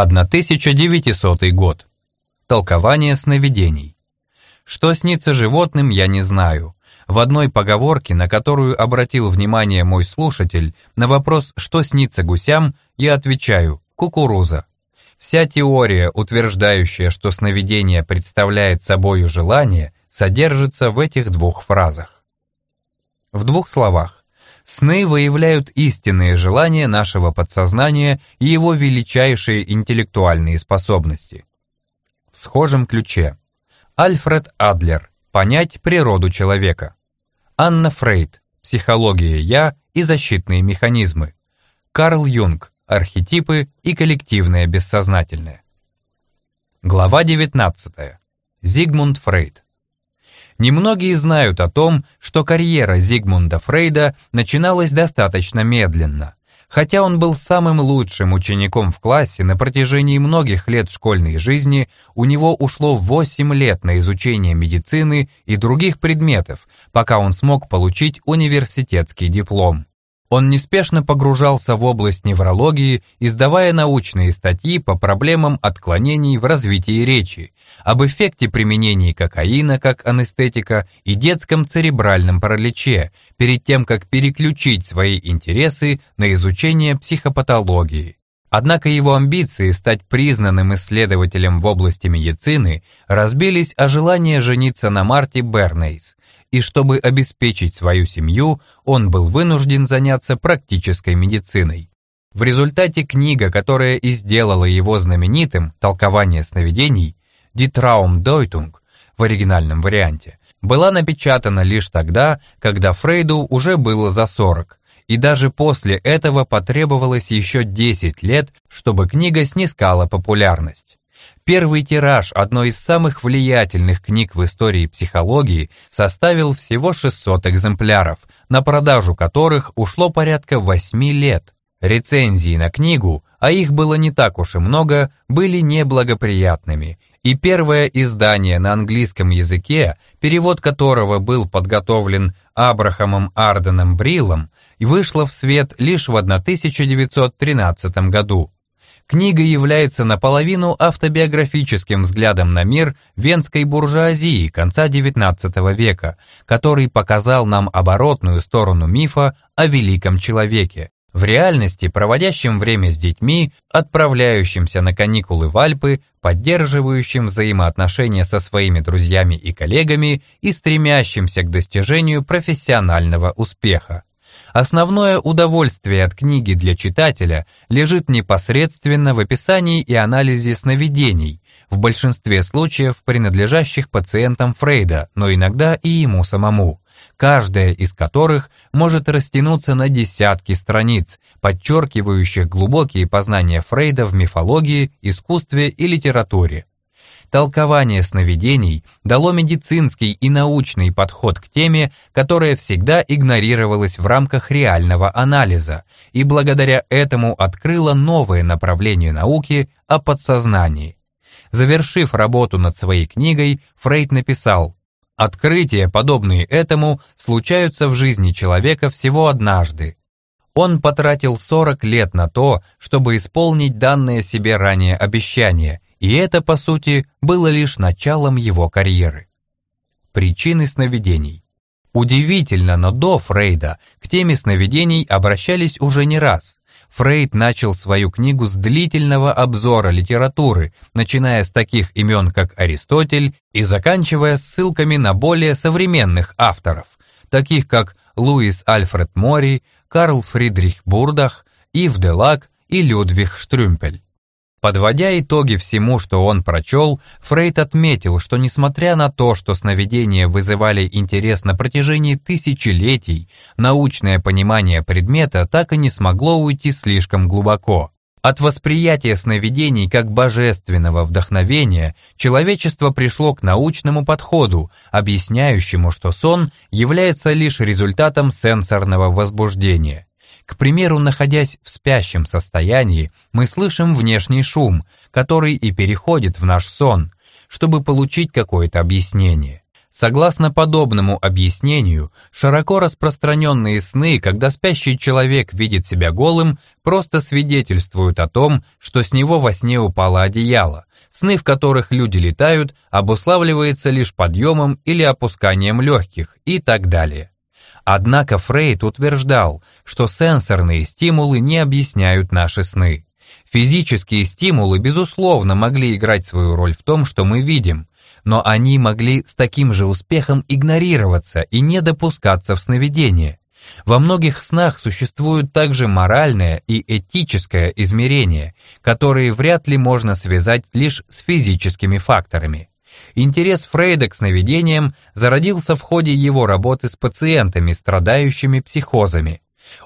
1900 год. Толкование сновидений. Что снится животным, я не знаю. В одной поговорке, на которую обратил внимание мой слушатель, на вопрос «что снится гусям?», я отвечаю «кукуруза». Вся теория, утверждающая, что сновидение представляет собою желание, содержится в этих двух фразах. В двух словах. Сны выявляют истинные желания нашего подсознания и его величайшие интеллектуальные способности. В схожем ключе. Альфред Адлер. Понять природу человека. Анна Фрейд. Психология «я» и защитные механизмы. Карл Юнг архетипы и коллективное бессознательное. Глава 19. Зигмунд Фрейд. Немногие знают о том, что карьера Зигмунда Фрейда начиналась достаточно медленно. Хотя он был самым лучшим учеником в классе на протяжении многих лет школьной жизни, у него ушло 8 лет на изучение медицины и других предметов, пока он смог получить университетский диплом. Он неспешно погружался в область неврологии, издавая научные статьи по проблемам отклонений в развитии речи, об эффекте применения кокаина как анестетика и детском церебральном параличе, перед тем, как переключить свои интересы на изучение психопатологии. Однако его амбиции стать признанным исследователем в области медицины разбились о желание жениться на Марте Бернейс, и чтобы обеспечить свою семью, он был вынужден заняться практической медициной. В результате книга, которая и сделала его знаменитым «Толкование сновидений» «Die Traumdeutung» в оригинальном варианте, была напечатана лишь тогда, когда Фрейду уже было за 40, и даже после этого потребовалось еще 10 лет, чтобы книга снискала популярность. Первый тираж одной из самых влиятельных книг в истории психологии составил всего 600 экземпляров, на продажу которых ушло порядка 8 лет. Рецензии на книгу, а их было не так уж и много, были неблагоприятными, и первое издание на английском языке, перевод которого был подготовлен Абрахамом Арденом Бриллом, вышло в свет лишь в 1913 году. Книга является наполовину автобиографическим взглядом на мир венской буржуазии конца XIX века, который показал нам оборотную сторону мифа о великом человеке, в реальности проводящим время с детьми, отправляющимся на каникулы в Альпы, поддерживающим взаимоотношения со своими друзьями и коллегами и стремящимся к достижению профессионального успеха. Основное удовольствие от книги для читателя лежит непосредственно в описании и анализе сновидений, в большинстве случаев принадлежащих пациентам Фрейда, но иногда и ему самому, каждая из которых может растянуться на десятки страниц, подчеркивающих глубокие познания Фрейда в мифологии, искусстве и литературе толкование сновидений дало медицинский и научный подход к теме, которая всегда игнорировалась в рамках реального анализа, и благодаря этому открыло новое направление науки о подсознании. Завершив работу над своей книгой, Фрейд написал «Открытия, подобные этому, случаются в жизни человека всего однажды. Он потратил 40 лет на то, чтобы исполнить данное себе ранее обещание, и это, по сути, было лишь началом его карьеры. Причины сновидений. Удивительно, но до Фрейда к теме сновидений обращались уже не раз. Фрейд начал свою книгу с длительного обзора литературы, начиная с таких имен, как Аристотель, и заканчивая ссылками на более современных авторов, таких как Луис Альфред Мори, Карл Фридрих Бурдах, Ив Делак и Людвиг Штрюмпель. Подводя итоги всему, что он прочел, Фрейд отметил, что несмотря на то, что сновидения вызывали интерес на протяжении тысячелетий, научное понимание предмета так и не смогло уйти слишком глубоко. От восприятия сновидений как божественного вдохновения человечество пришло к научному подходу, объясняющему, что сон является лишь результатом сенсорного возбуждения. К примеру, находясь в спящем состоянии, мы слышим внешний шум, который и переходит в наш сон, чтобы получить какое-то объяснение. Согласно подобному объяснению, широко распространенные сны, когда спящий человек видит себя голым, просто свидетельствуют о том, что с него во сне упало одеяло. Сны, в которых люди летают, обуславливается лишь подъемом или опусканием легких и так далее. Однако Фрейд утверждал, что сенсорные стимулы не объясняют наши сны. Физические стимулы, безусловно, могли играть свою роль в том, что мы видим, но они могли с таким же успехом игнорироваться и не допускаться в сновидение. Во многих снах существует также моральное и этическое измерение, которые вряд ли можно связать лишь с физическими факторами. Интерес Фрейда к сновидениям зародился в ходе его работы с пациентами, страдающими психозами.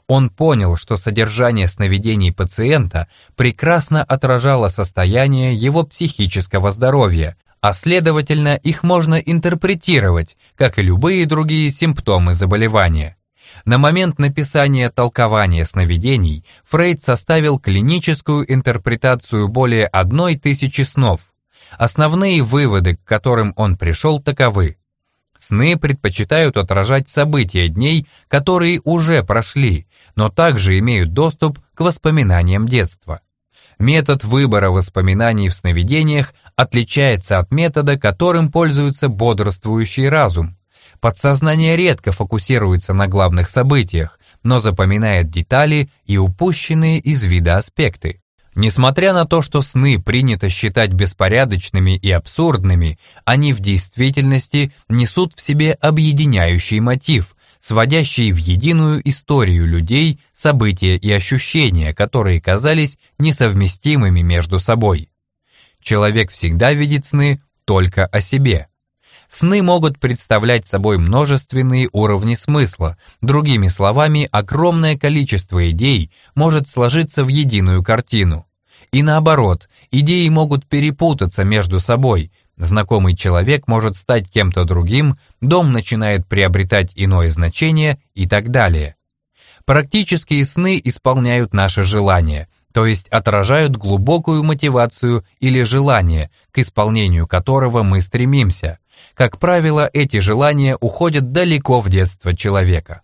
Он понял, что содержание сновидений пациента прекрасно отражало состояние его психического здоровья, а следовательно их можно интерпретировать, как и любые другие симптомы заболевания. На момент написания толкования сновидений Фрейд составил клиническую интерпретацию более одной тысячи снов. Основные выводы, к которым он пришел, таковы. Сны предпочитают отражать события дней, которые уже прошли, но также имеют доступ к воспоминаниям детства. Метод выбора воспоминаний в сновидениях отличается от метода, которым пользуется бодрствующий разум. Подсознание редко фокусируется на главных событиях, но запоминает детали и упущенные из вида аспекты. Несмотря на то, что сны принято считать беспорядочными и абсурдными, они в действительности несут в себе объединяющий мотив, сводящий в единую историю людей, события и ощущения, которые казались несовместимыми между собой. Человек всегда видит сны только о себе. Сны могут представлять собой множественные уровни смысла, другими словами, огромное количество идей может сложиться в единую картину. И наоборот, идеи могут перепутаться между собой, знакомый человек может стать кем-то другим, дом начинает приобретать иное значение и так далее. Практические сны исполняют наши желания, то есть отражают глубокую мотивацию или желание, к исполнению которого мы стремимся. Как правило, эти желания уходят далеко в детство человека.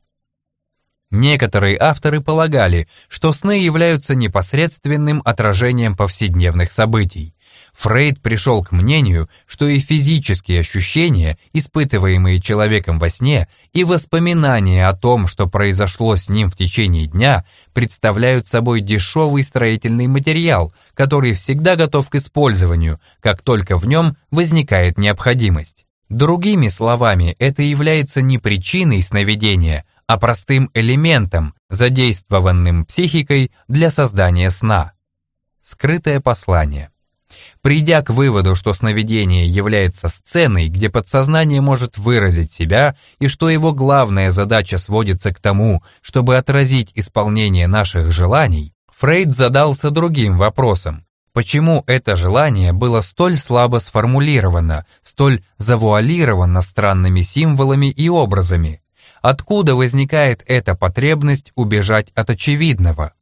Некоторые авторы полагали, что сны являются непосредственным отражением повседневных событий. Фрейд пришел к мнению, что и физические ощущения, испытываемые человеком во сне, и воспоминания о том, что произошло с ним в течение дня, представляют собой дешевый строительный материал, который всегда готов к использованию, как только в нем возникает необходимость. Другими словами, это является не причиной сновидения, а простым элементом, задействованным психикой для создания сна. Скрытое послание. Придя к выводу, что сновидение является сценой, где подсознание может выразить себя, и что его главная задача сводится к тому, чтобы отразить исполнение наших желаний, Фрейд задался другим вопросом. Почему это желание было столь слабо сформулировано, столь завуалировано странными символами и образами? Откуда возникает эта потребность убежать от очевидного?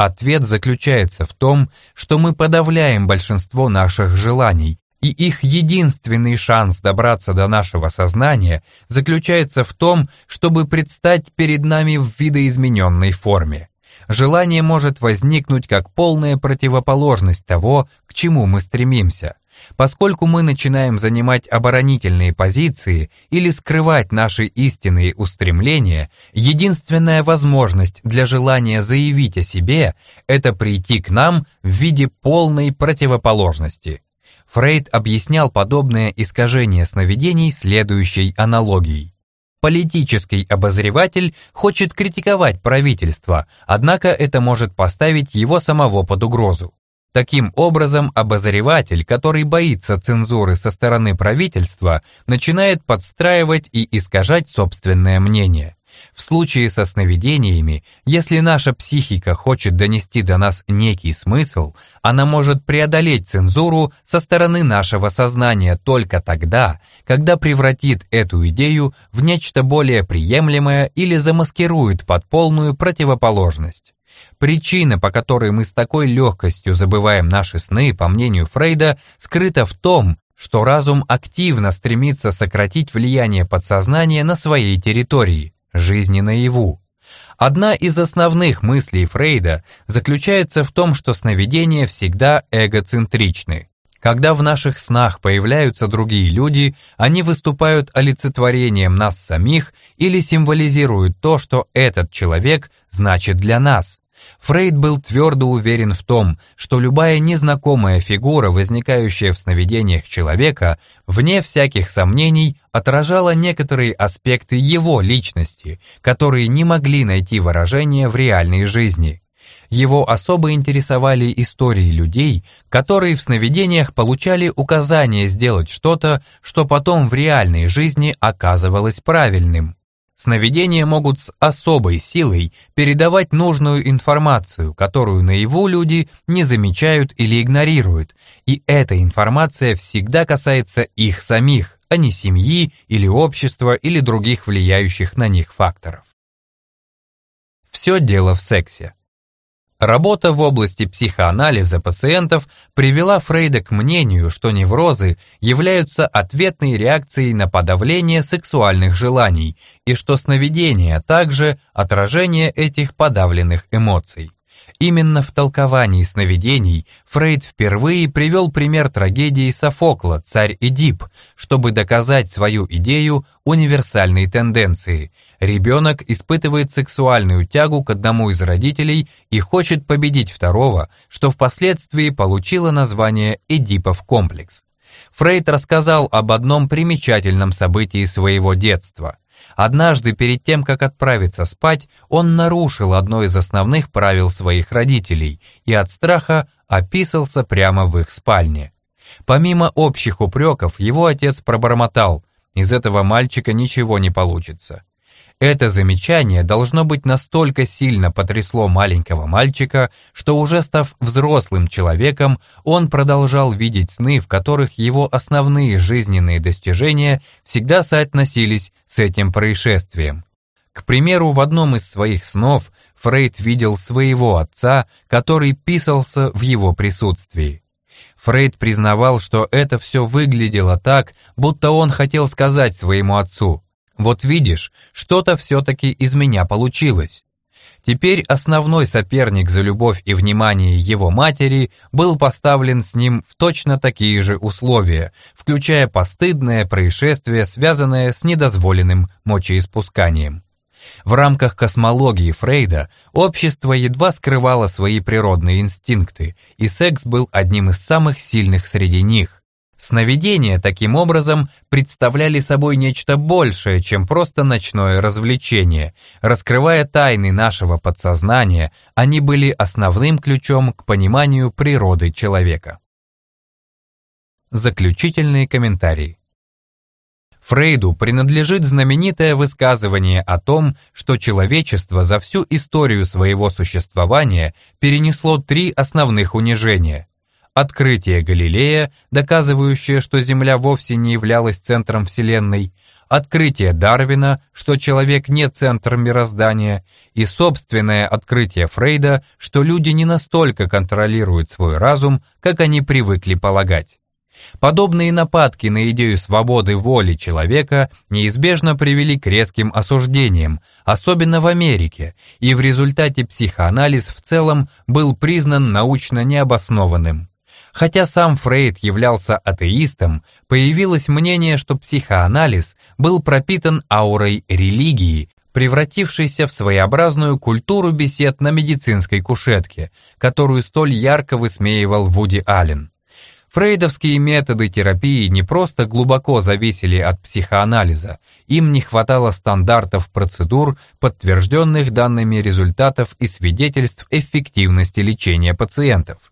Ответ заключается в том, что мы подавляем большинство наших желаний, и их единственный шанс добраться до нашего сознания заключается в том, чтобы предстать перед нами в видоизмененной форме. Желание может возникнуть как полная противоположность того, к чему мы стремимся. Поскольку мы начинаем занимать оборонительные позиции или скрывать наши истинные устремления, единственная возможность для желания заявить о себе – это прийти к нам в виде полной противоположности. Фрейд объяснял подобное искажение сновидений следующей аналогией. Политический обозреватель хочет критиковать правительство, однако это может поставить его самого под угрозу. Таким образом, обозреватель, который боится цензуры со стороны правительства, начинает подстраивать и искажать собственное мнение. В случае со сновидениями, если наша психика хочет донести до нас некий смысл, она может преодолеть цензуру со стороны нашего сознания только тогда, когда превратит эту идею в нечто более приемлемое или замаскирует под полную противоположность. Причина, по которой мы с такой легкостью забываем наши сны, по мнению Фрейда, скрыта в том, что разум активно стремится сократить влияние подсознания на своей территории, жизни наяву. Одна из основных мыслей Фрейда заключается в том, что сновидения всегда эгоцентричны. Когда в наших снах появляются другие люди, они выступают олицетворением нас самих или символизируют то, что этот человек значит для нас. Фрейд был твердо уверен в том, что любая незнакомая фигура, возникающая в сновидениях человека, вне всяких сомнений, отражала некоторые аспекты его личности, которые не могли найти выражение в реальной жизни. Его особо интересовали истории людей, которые в сновидениях получали указание сделать что-то, что потом в реальной жизни оказывалось правильным. Сновидения могут с особой силой передавать нужную информацию, которую наяву люди не замечают или игнорируют, и эта информация всегда касается их самих, а не семьи или общества или других влияющих на них факторов. Все дело в сексе. Работа в области психоанализа пациентов привела Фрейда к мнению, что неврозы являются ответной реакцией на подавление сексуальных желаний и что сновидения также отражение этих подавленных эмоций. Именно в толковании сновидений Фрейд впервые привел пример трагедии Софокла «Царь Эдип», чтобы доказать свою идею универсальной тенденции. Ребенок испытывает сексуальную тягу к одному из родителей и хочет победить второго, что впоследствии получило название «Эдипов комплекс». Фрейд рассказал об одном примечательном событии своего детства – Однажды, перед тем, как отправиться спать, он нарушил одно из основных правил своих родителей и от страха описался прямо в их спальне. Помимо общих упреков, его отец пробормотал, «Из этого мальчика ничего не получится». Это замечание должно быть настолько сильно потрясло маленького мальчика, что уже став взрослым человеком, он продолжал видеть сны, в которых его основные жизненные достижения всегда соотносились с этим происшествием. К примеру, в одном из своих снов Фрейд видел своего отца, который писался в его присутствии. Фрейд признавал, что это все выглядело так, будто он хотел сказать своему отцу вот видишь, что-то все-таки из меня получилось. Теперь основной соперник за любовь и внимание его матери был поставлен с ним в точно такие же условия, включая постыдное происшествие, связанное с недозволенным мочеиспусканием. В рамках космологии Фрейда общество едва скрывало свои природные инстинкты, и секс был одним из самых сильных среди них. Сновидения, таким образом, представляли собой нечто большее, чем просто ночное развлечение. Раскрывая тайны нашего подсознания, они были основным ключом к пониманию природы человека. Заключительные комментарии. Фрейду принадлежит знаменитое высказывание о том, что человечество за всю историю своего существования перенесло три основных унижения открытие Галилея, доказывающее, что Земля вовсе не являлась центром Вселенной, открытие Дарвина, что человек не центр мироздания, и собственное открытие Фрейда, что люди не настолько контролируют свой разум, как они привыкли полагать. Подобные нападки на идею свободы воли человека неизбежно привели к резким осуждениям, особенно в Америке, и в результате психоанализ в целом был признан научно необоснованным. Хотя сам Фрейд являлся атеистом, появилось мнение, что психоанализ был пропитан аурой религии, превратившейся в своеобразную культуру бесед на медицинской кушетке, которую столь ярко высмеивал Вуди Аллен. Фрейдовские методы терапии не просто глубоко зависели от психоанализа, им не хватало стандартов процедур, подтвержденных данными результатов и свидетельств эффективности лечения пациентов.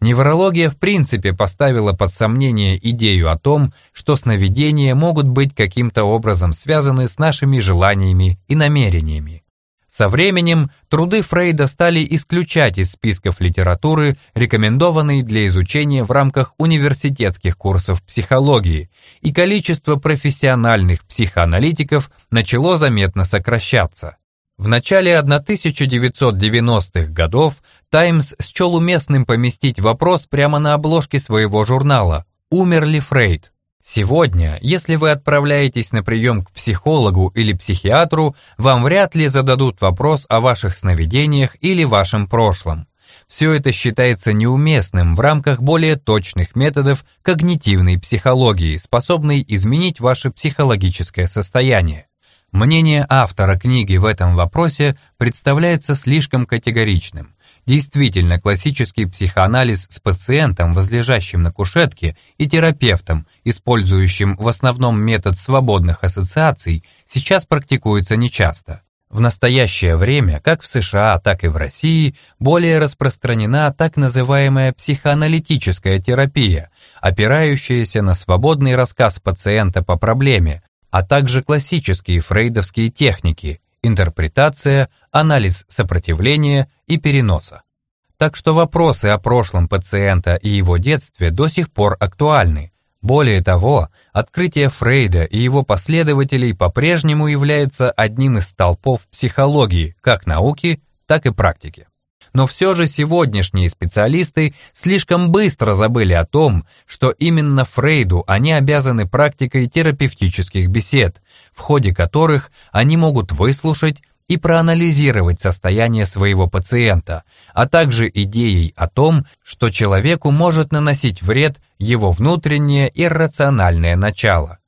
Неврология в принципе поставила под сомнение идею о том, что сновидения могут быть каким-то образом связаны с нашими желаниями и намерениями. Со временем труды Фрейда стали исключать из списков литературы, рекомендованной для изучения в рамках университетских курсов психологии, и количество профессиональных психоаналитиков начало заметно сокращаться. В начале 1990-х годов «Таймс» счел уместным поместить вопрос прямо на обложке своего журнала. Умер ли Фрейд? Сегодня, если вы отправляетесь на прием к психологу или психиатру, вам вряд ли зададут вопрос о ваших сновидениях или вашем прошлом. Все это считается неуместным в рамках более точных методов когнитивной психологии, способной изменить ваше психологическое состояние. Мнение автора книги в этом вопросе представляется слишком категоричным. Действительно, классический психоанализ с пациентом, возлежащим на кушетке, и терапевтом, использующим в основном метод свободных ассоциаций, сейчас практикуется нечасто. В настоящее время, как в США, так и в России, более распространена так называемая психоаналитическая терапия, опирающаяся на свободный рассказ пациента по проблеме, а также классические фрейдовские техники – интерпретация, анализ сопротивления и переноса. Так что вопросы о прошлом пациента и его детстве до сих пор актуальны. Более того, открытие Фрейда и его последователей по-прежнему является одним из столпов психологии, как науки, так и практики но все же сегодняшние специалисты слишком быстро забыли о том, что именно Фрейду они обязаны практикой терапевтических бесед, в ходе которых они могут выслушать и проанализировать состояние своего пациента, а также идеей о том, что человеку может наносить вред его внутреннее иррациональное начало.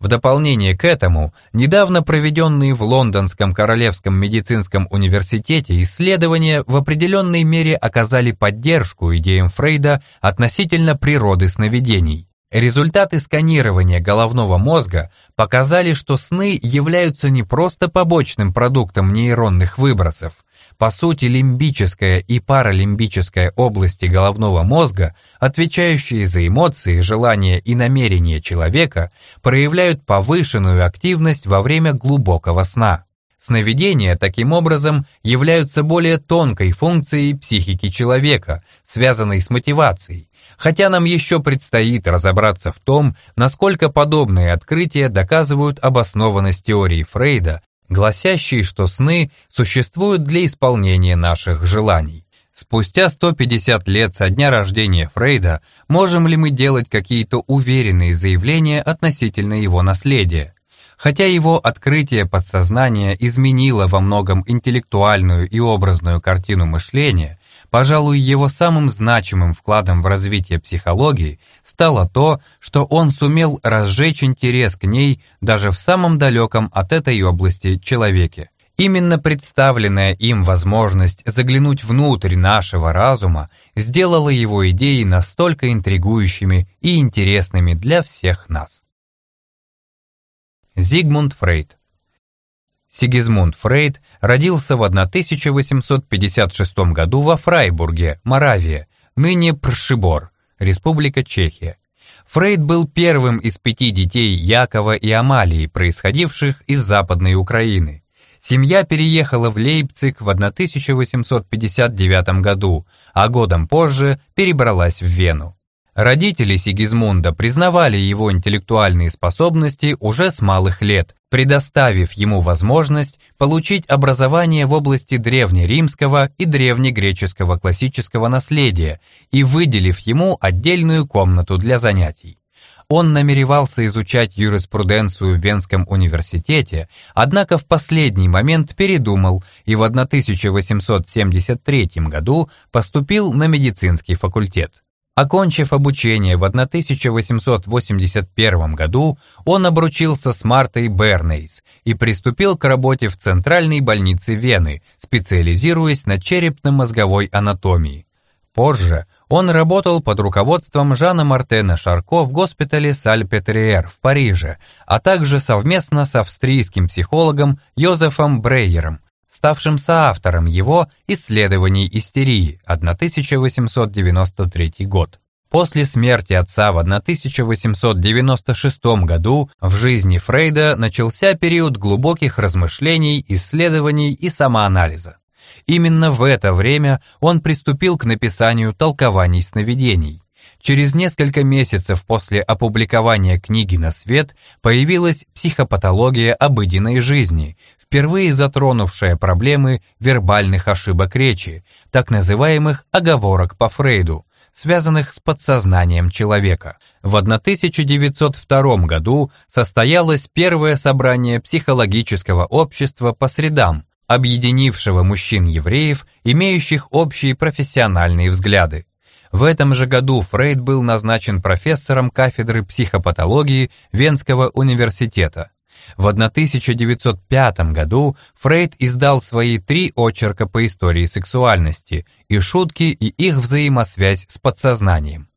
В дополнение к этому, недавно проведенные в Лондонском Королевском медицинском университете исследования в определенной мере оказали поддержку идеям Фрейда относительно природы сновидений. Результаты сканирования головного мозга показали, что сны являются не просто побочным продуктом нейронных выбросов, по сути, лимбическая и паралимбическая области головного мозга, отвечающие за эмоции, желания и намерения человека, проявляют повышенную активность во время глубокого сна. Сновидения, таким образом, являются более тонкой функцией психики человека, связанной с мотивацией, хотя нам еще предстоит разобраться в том, насколько подобные открытия доказывают обоснованность теории Фрейда гласящий, что сны существуют для исполнения наших желаний. Спустя 150 лет со дня рождения Фрейда можем ли мы делать какие-то уверенные заявления относительно его наследия? Хотя его открытие подсознания изменило во многом интеллектуальную и образную картину мышления, Пожалуй, его самым значимым вкладом в развитие психологии стало то, что он сумел разжечь интерес к ней даже в самом далеком от этой области человеке. Именно представленная им возможность заглянуть внутрь нашего разума сделала его идеи настолько интригующими и интересными для всех нас. Зигмунд Фрейд Сигизмунд Фрейд родился в 1856 году во Фрайбурге, Моравия, ныне Пршибор, Республика Чехия. Фрейд был первым из пяти детей Якова и Амалии, происходивших из Западной Украины. Семья переехала в Лейпциг в 1859 году, а годом позже перебралась в Вену. Родители Сигизмунда признавали его интеллектуальные способности уже с малых лет, предоставив ему возможность получить образование в области древнеримского и древнегреческого классического наследия и выделив ему отдельную комнату для занятий. Он намеревался изучать юриспруденцию в Венском университете, однако в последний момент передумал и в 1873 году поступил на медицинский факультет. Окончив обучение в 1881 году, он обручился с Мартой Бернейс и приступил к работе в Центральной больнице Вены, специализируясь на черепно-мозговой анатомии. Позже он работал под руководством Жана Мартена Шарко в госпитале Сальпетриер в Париже, а также совместно с австрийским психологом Йозефом Брейером, ставшим соавтором его «Исследований истерии» 1893 год. После смерти отца в 1896 году в жизни Фрейда начался период глубоких размышлений, исследований и самоанализа. Именно в это время он приступил к написанию толкований сновидений. Через несколько месяцев после опубликования книги на свет появилась психопатология обыденной жизни, впервые затронувшая проблемы вербальных ошибок речи, так называемых оговорок по Фрейду, связанных с подсознанием человека. В 1902 году состоялось первое собрание психологического общества по средам, объединившего мужчин-евреев, имеющих общие профессиональные взгляды. В этом же году Фрейд был назначен профессором кафедры психопатологии Венского университета. В 1905 году Фрейд издал свои три очерка по истории сексуальности и шутки и их взаимосвязь с подсознанием.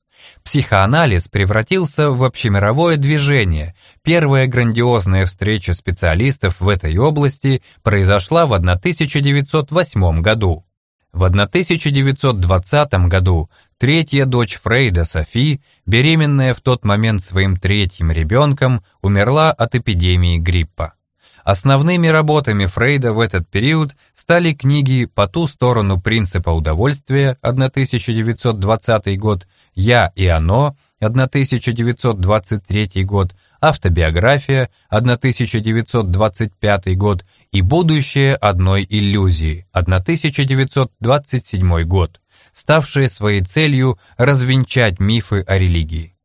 Психоанализ превратился в общемировое движение. Первая грандиозная встреча специалистов в этой области произошла в 1908 году. В 1920 году третья дочь Фрейда Софи, беременная в тот момент своим третьим ребенком, умерла от эпидемии гриппа. Основными работами Фрейда в этот период стали книги «По ту сторону принципа удовольствия» 1920 год, «Я и оно» 1923 год, автобиография 1925 год и будущее одной иллюзии 1927 год, ставшие своей целью развенчать мифы о религии.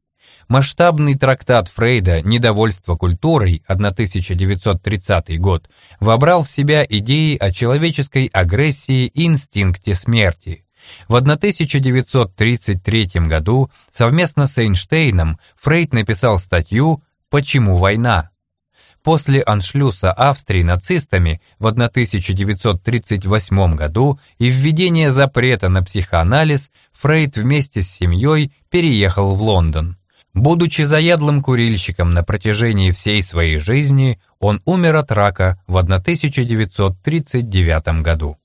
Масштабный трактат Фрейда «Недовольство культурой» 1930 год вобрал в себя идеи о человеческой агрессии и инстинкте смерти. В 1933 году совместно с Эйнштейном Фрейд написал статью «Почему война?». После аншлюса Австрии нацистами в 1938 году и введения запрета на психоанализ Фрейд вместе с семьей переехал в Лондон. Будучи заядлым курильщиком на протяжении всей своей жизни, он умер от рака в 1939 году.